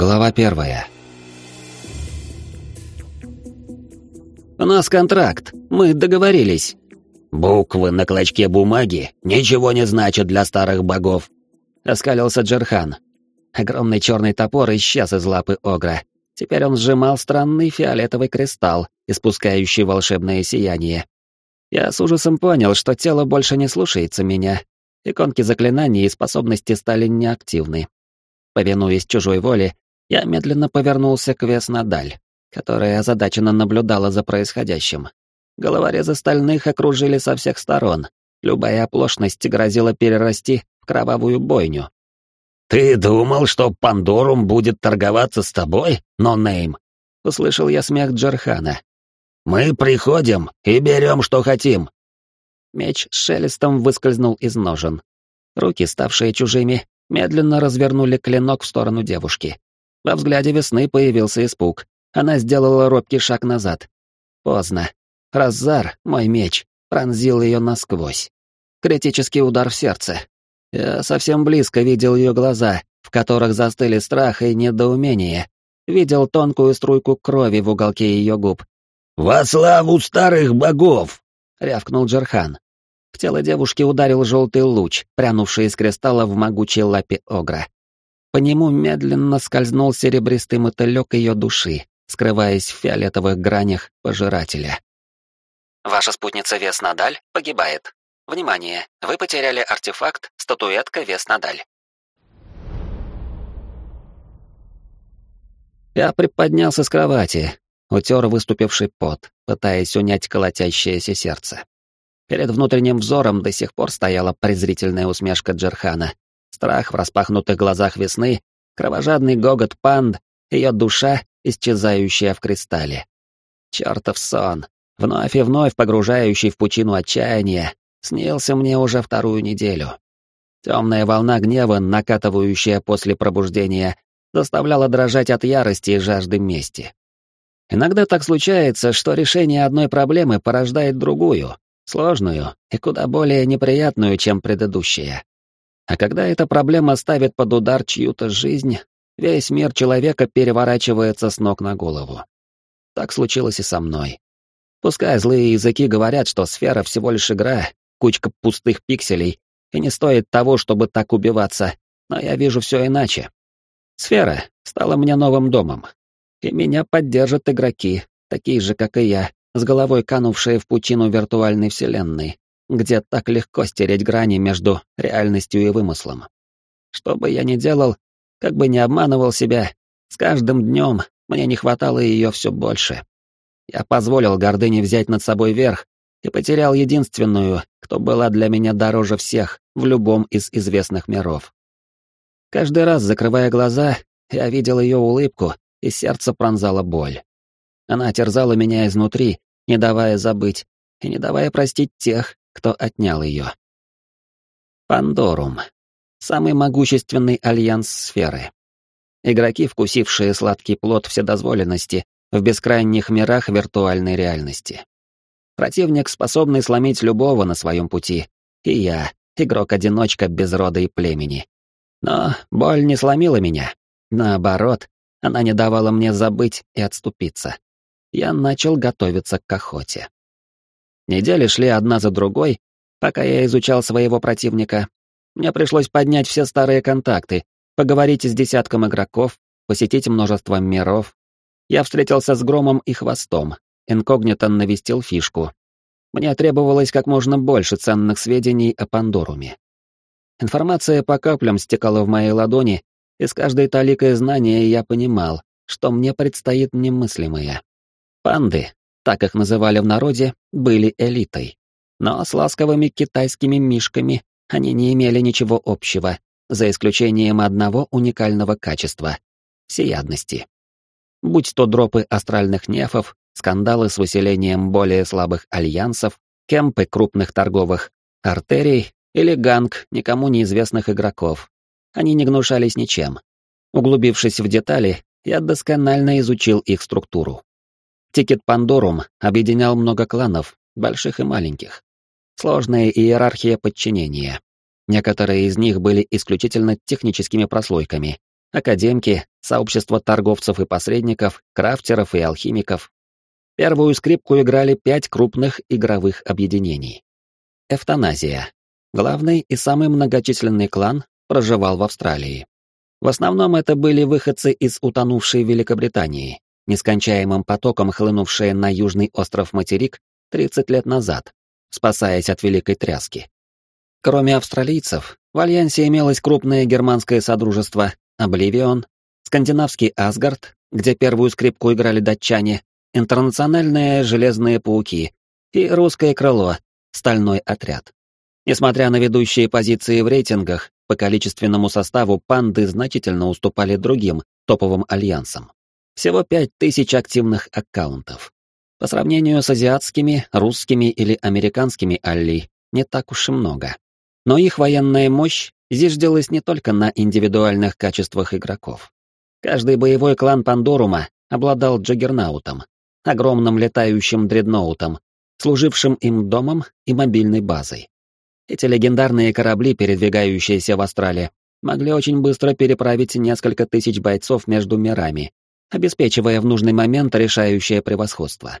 Глава первая. «У нас контракт. Мы договорились». «Буквы на клочке бумаги ничего не значат для старых богов», — оскалился Джерхан. Огромный черный топор исчез из лапы Огра. Теперь он сжимал странный фиолетовый кристалл, испускающий волшебное сияние. Я с ужасом понял, что тело больше не слушается меня. Иконки заклинаний и способности стали неактивны. Повинуясь чужой воле, я медленно повернулся к Веснадаль, которая озадаченно наблюдала за происходящим. Головорезы стальных окружили со всех сторон. Любая оплошность грозила перерасти в кровавую бойню. «Ты думал, что Пандорум будет торговаться с тобой, но-нейм?» — услышал я смех Джархана. «Мы приходим и берем, что хотим». Меч с шелестом выскользнул из ножен. Руки, ставшие чужими, медленно развернули клинок в сторону девушки. Во взгляде весны появился испуг. Она сделала робкий шаг назад. Поздно. Раззар, мой меч, пронзил ее насквозь. Критический удар в сердце. Я совсем близко видел ее глаза, в которых застыли страх и недоумение. Видел тонкую струйку крови в уголке ее губ. «Во славу старых богов!» — рявкнул Джерхан. В тело девушки ударил желтый луч, прянувший из кристалла в могучей лапе Огра. По нему медленно скользнул серебристый мотылек ее души, скрываясь в фиолетовых гранях пожирателя. Ваша спутница Вес Надаль погибает. Внимание, вы потеряли артефакт статуэтка Вес Надаль. Я приподнялся с кровати, утер выступивший пот, пытаясь унять колотящееся сердце. Перед внутренним взором до сих пор стояла презрительная усмешка Джерхана, страх в распахнутых глазах весны, кровожадный гогот панд, ее душа, исчезающая в кристалле. Чертов сон, вновь и вновь погружающий в пучину отчаяния, снился мне уже вторую неделю. Темная волна гнева, накатывающая после пробуждения, заставляла дрожать от ярости и жажды мести. Иногда так случается, что решение одной проблемы порождает другую, сложную и куда более неприятную, чем предыдущая. А когда эта проблема ставит под удар чью-то жизнь, весь мир человека переворачивается с ног на голову. Так случилось и со мной. Пускай злые языки говорят, что сфера всего лишь игра, кучка пустых пикселей, и не стоит того, чтобы так убиваться, но я вижу все иначе. Сфера стала мне новым домом, и меня поддержат игроки, такие же, как и я, с головой канувшие в пучину виртуальной вселенной, где так легко стереть грани между реальностью и вымыслом. Что бы я ни делал, как бы ни обманывал себя, с каждым днем мне не хватало ее все больше. Я позволил гордыне взять над собой верх и потерял единственную, кто была для меня дороже всех в любом из известных миров. Каждый раз, закрывая глаза, я видел ее улыбку, и сердце пронзало боль. Она терзала меня изнутри, не давая забыть, и не давая простить тех, кто отнял ее. Пандорум. Самый могущественный альянс сферы. Игроки, вкусившие сладкий плод вседозволенности в бескрайних мирах виртуальной реальности. Противник, способный сломить любого на своем пути. И я, игрок-одиночка без рода и племени. Но боль не сломила меня. Наоборот, она не давала мне забыть и отступиться. Я начал готовиться к охоте. Недели шли одна за другой, пока я изучал своего противника. Мне пришлось поднять все старые контакты, поговорить с десятком игроков, посетить множество миров. Я встретился с Громом и Хвостом, инкогнито навестил фишку. Мне требовалось как можно больше ценных сведений о Пандоруме. Информация по каплям стекала в мои ладони, и с каждой таликой знания я понимал, что мне предстоит немыслимое. Панды, так их называли в народе, были элитой. Но с ласковыми китайскими мишками они не имели ничего общего, за исключением одного уникального качества — всеядности. Будь то дропы астральных нефов, скандалы с выселением более слабых альянсов, кемпы крупных торговых артерий или ганк никому неизвестных игроков, они не гнушались ничем. Углубившись в детали, я досконально изучил их структуру. Тикер Пандорум объединял много кланов, больших и маленьких. Сложная иерархия подчинения. Некоторые из них были исключительно техническими прослойками, академки, сообщество торговцев и посредников, крафтеров и алхимиков. Первую скрипку играли пять крупных игровых объединений. Эвтаназия. Главный и самый многочисленный клан проживал в Австралии. В основном это были выходцы из утонувшей Великобритании, нескончаемым потоком хлынувшие на южный остров материк 30 лет назад, спасаясь от великой тряски. Кроме австралийцев, в Альянсе имелось крупное германское содружество Обливион, скандинавский Асгард, где первую скрипку играли датчане, интернациональные Железные Пауки и русское крыло, Стальной отряд. Несмотря на ведущие позиции в рейтингах, по количественному составу панды значительно уступали другим топовым альянсам. Всего 5000 активных аккаунтов. По сравнению с азиатскими, русскими или американскими алли, не так уж и много. Но их военная мощь зиждилась не только на индивидуальных качествах игроков. Каждый боевой клан Пандорума обладал джаггернаутом, огромным летающим дредноутом, служившим им домом и мобильной базой. Эти легендарные корабли, передвигающиеся в Астрале, могли очень быстро переправить несколько тысяч бойцов между мирами, обеспечивая в нужный момент решающее превосходство.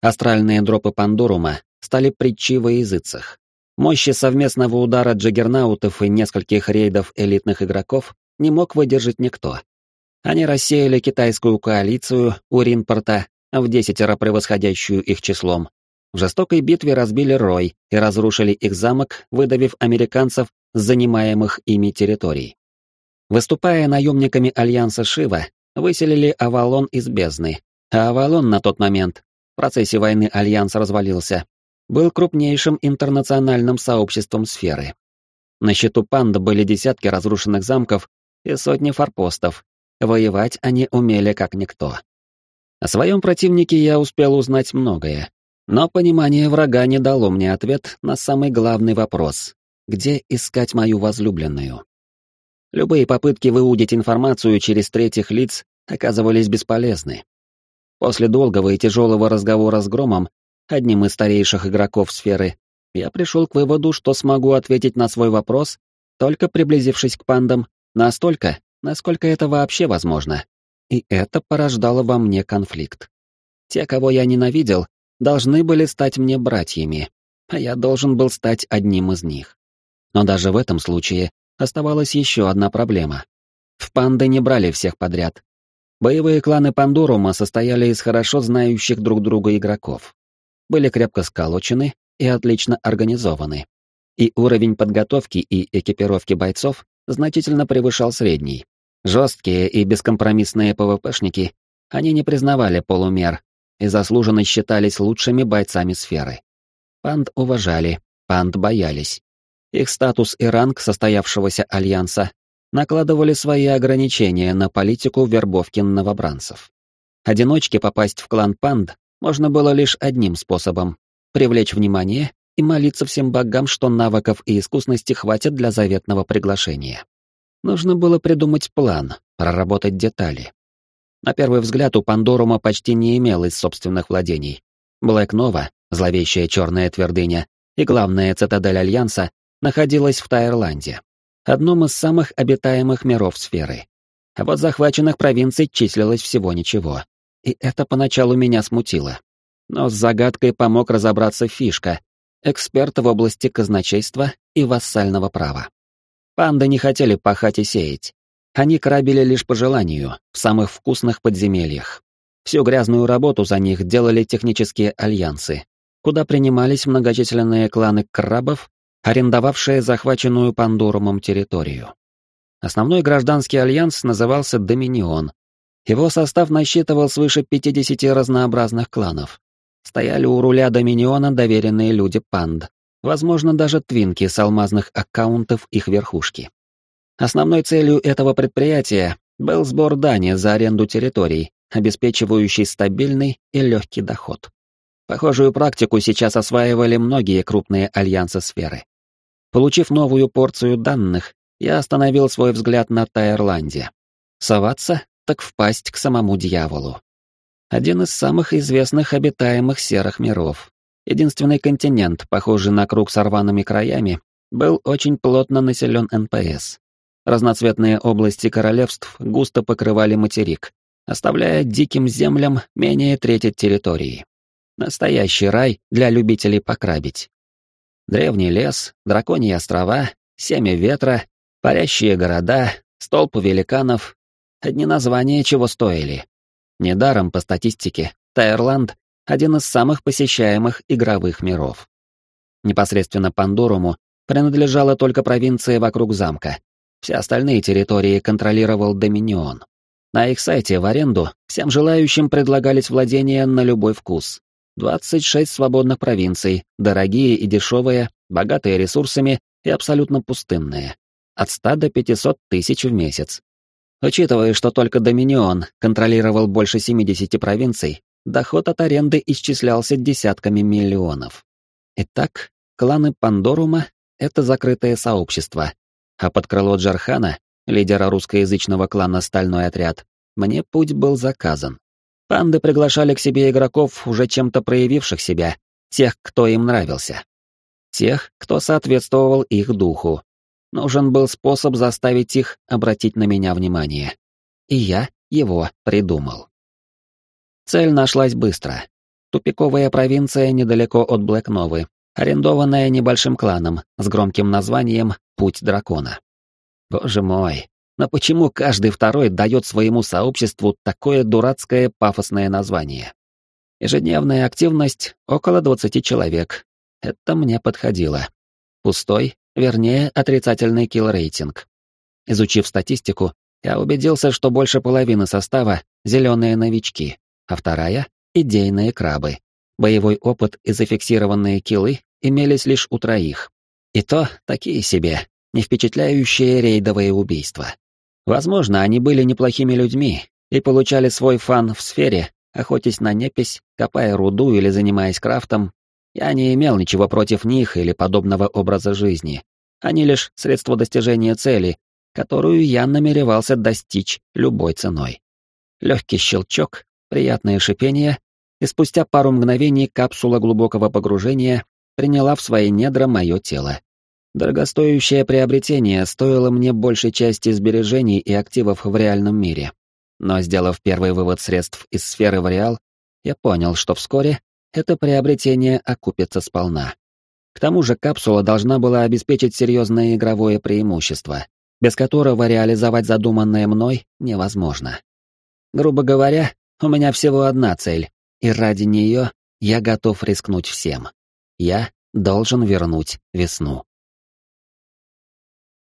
Астральные дропы Пандорума стали притчей во языцах. Мощи совместного удара джаггернаутов и нескольких рейдов элитных игроков не мог выдержать никто. Они рассеяли китайскую коалицию у Ринпорта, в десятеро превосходящую их числом. В жестокой битве разбили Рой и разрушили их замок, выдавив американцев с занимаемых ими территорий. Выступая наемниками Альянса Шива, выселили Авалон из бездны, а Авалон на тот момент, в процессе войны Альянс развалился, был крупнейшим интернациональным сообществом сферы. На счету панда были десятки разрушенных замков и сотни форпостов. Воевать они умели как никто. О своем противнике я успел узнать многое, но понимание врага не дало мне ответ на самый главный вопрос — где искать мою возлюбленную? Любые попытки выудить информацию через третьих лиц оказывались бесполезны. После долгого и тяжелого разговора с Громом одним из старейших игроков сферы, я пришел к выводу, что смогу ответить на свой вопрос, только приблизившись к пандам, настолько, насколько это вообще возможно. И это порождало во мне конфликт. Те, кого я ненавидел, должны были стать мне братьями, а я должен был стать одним из них. Но даже в этом случае оставалась еще одна проблема. В панды не брали всех подряд. Боевые кланы Пандорума состояли из хорошо знающих друг друга игроков были крепко сколочены и отлично организованы. И уровень подготовки и экипировки бойцов значительно превышал средний. Жесткие и бескомпромиссные ПВПшники, они не признавали полумер и заслуженно считались лучшими бойцами сферы. Панд уважали, панд боялись. Их статус и ранг состоявшегося альянса накладывали свои ограничения на политику вербовки новобранцев. Одиночке попасть в клан панд можно было лишь одним способом — привлечь внимание и молиться всем богам, что навыков и искусности хватит для заветного приглашения. Нужно было придумать план, проработать детали. На первый взгляд у Пандорума почти не имелось собственных владений. Блэк Нова, зловещая черная твердыня, и главная цитадель Альянса находилась в Таирланде, одном из самых обитаемых миров сферы. А вот захваченных провинций числилось всего ничего и это поначалу меня смутило. Но с загадкой помог разобраться Фишка, эксперт в области казначейства и вассального права. Панды не хотели пахать и сеять. Они крабили лишь по желанию, в самых вкусных подземельях. Всю грязную работу за них делали технические альянсы, куда принимались многочисленные кланы крабов, арендовавшие захваченную Пандорумом территорию. Основной гражданский альянс назывался Доминион, его состав насчитывал свыше 50 разнообразных кланов. Стояли у руля Доминиона доверенные люди панд, возможно, даже твинки с алмазных аккаунтов их верхушки. Основной целью этого предприятия был сбор дани за аренду территорий, обеспечивающий стабильный и легкий доход. Похожую практику сейчас осваивали многие крупные альянсы сферы. Получив новую порцию данных, я остановил свой взгляд на Таирланде. Соваться как в пасть к самому дьяволу. Один из самых известных обитаемых серых миров. Единственный континент, похожий на круг с рваными краями, был очень плотно населен НПС. разноцветные области королевств густо покрывали материк, оставляя диким землям менее трети территории. Настоящий рай для любителей покрабить. Древний лес, драконьи острова, семя ветра, парящие города, столб великанов. Одни названия чего стоили. Недаром, по статистике, Тайрланд — один из самых посещаемых игровых миров. Непосредственно Пандоруму принадлежала только провинция вокруг замка. Все остальные территории контролировал Доминион. На их сайте в аренду всем желающим предлагались владения на любой вкус. 26 свободных провинций, дорогие и дешевые, богатые ресурсами и абсолютно пустынные. От 100 до 500 тысяч в месяц. Учитывая, что только Доминион контролировал больше 70 провинций, доход от аренды исчислялся десятками миллионов. Итак, кланы Пандорума — это закрытое сообщество, а под крыло Джархана, лидера русскоязычного клана «Стальной отряд», мне путь был заказан. Панды приглашали к себе игроков, уже чем-то проявивших себя, тех, кто им нравился. Тех, кто соответствовал их духу. Нужен был способ заставить их обратить на меня внимание. И я его придумал. Цель нашлась быстро. Тупиковая провинция недалеко от Блэкновы, арендованная небольшим кланом с громким названием «Путь дракона». Боже мой, но почему каждый второй дает своему сообществу такое дурацкое пафосное название? Ежедневная активность — около 20 человек. Это мне подходило. Пустой, вернее, отрицательный килл-рейтинг. Изучив статистику, я убедился, что больше половины состава — зеленые новички, а вторая — идейные крабы. Боевой опыт и зафиксированные киллы имелись лишь у троих. И то такие себе, не впечатляющие рейдовые убийства. Возможно, они были неплохими людьми и получали свой фан в сфере, охотясь на непись, копая руду или занимаясь крафтом. Я не имел ничего против них или подобного образа жизни. Они лишь средство достижения цели, которую я намеревался достичь любой ценой. Легкий щелчок, приятное шипение, и спустя пару мгновений капсула глубокого погружения приняла в свои недра мое тело. Дорогостоящее приобретение стоило мне большей части сбережений и активов в реальном мире. Но сделав первый вывод средств из сферы в реал, я понял, что вскоре это приобретение окупится сполна. К тому же капсула должна была обеспечить серьезное игровое преимущество, без которого реализовать задуманное мной невозможно. Грубо говоря, у меня всего одна цель, и ради нее я готов рискнуть всем. Я должен вернуть весну.